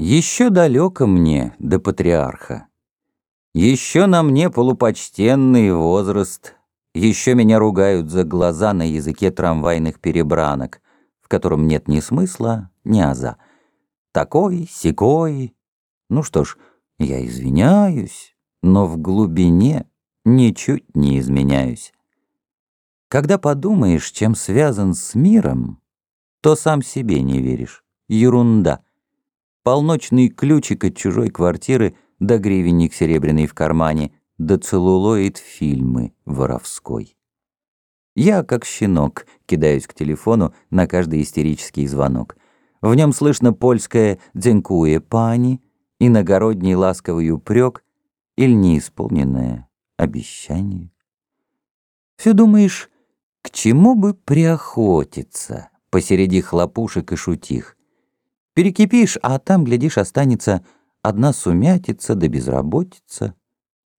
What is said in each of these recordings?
Еще далеко мне до патриарха. Еще на мне полупочтенный возраст. Еще меня ругают за глаза на языке трамвайных перебранок, в котором нет ни смысла, ни аза. Такой, секой. Ну что ж, я извиняюсь, но в глубине ничуть не изменяюсь. Когда подумаешь, чем связан с миром, то сам себе не веришь. Ерунда. Полночный ключик от чужой квартиры, да гривенник серебряный в кармане, да целлулоид фильмы воровской. Я, как щенок, кидаюсь к телефону на каждый истерический звонок. В нем слышно польское «дзенкуе пани», иногородний ласковый упрек или неисполненное обещание. Все думаешь, к чему бы приохотиться посреди хлопушек и шутих? Перекипишь, а там, глядишь, останется одна сумятица да безработица.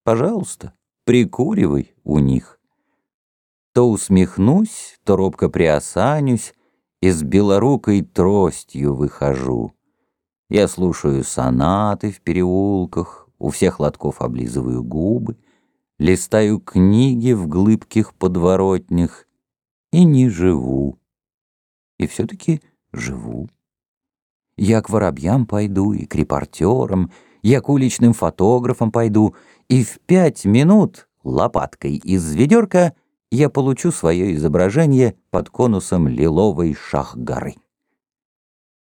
Пожалуйста, прикуривай у них. То усмехнусь, то робко приосанюсь, и с белорукой тростью выхожу. Я слушаю сонаты в переулках, у всех лотков облизываю губы, листаю книги в глыбких подворотнях и не живу. И все-таки живу. Я к воробьям пойду и к репортерам, я к уличным фотографам пойду, и в пять минут лопаткой из ведерка я получу свое изображение под конусом лиловой шах-горы.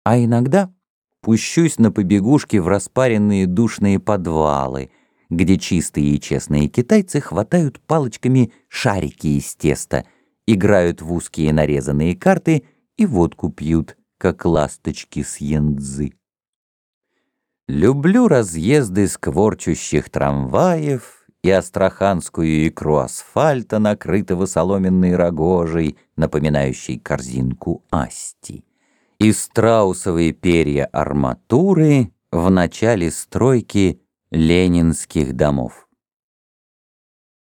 А иногда пущусь на побегушки в распаренные душные подвалы, где чистые и честные китайцы хватают палочками шарики из теста, играют в узкие нарезанные карты и водку пьют, как ласточки с янцзы. Люблю разъезды скворчущих трамваев и астраханскую икру асфальта, накрытого соломенной рогожей, напоминающей корзинку асти, и страусовые перья арматуры в начале стройки ленинских домов.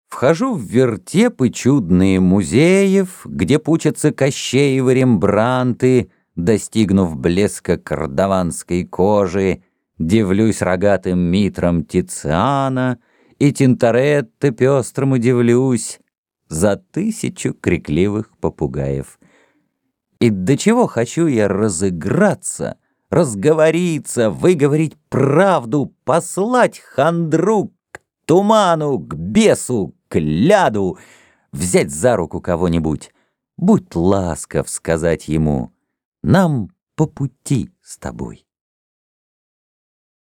Вхожу в вертепы чудные музеев, где пучатся Кощеевы Рембранты, достигнув блеска кардаванской кожи, дивлюсь рогатым митром Тициана и Тинторетто пестрому дивлюсь за тысячу крикливых попугаев. И до чего хочу я разыграться — разговориться, выговорить правду, послать хандру к туману, к бесу, к ляду, взять за руку кого-нибудь. Будь ласков сказать ему, нам по пути с тобой.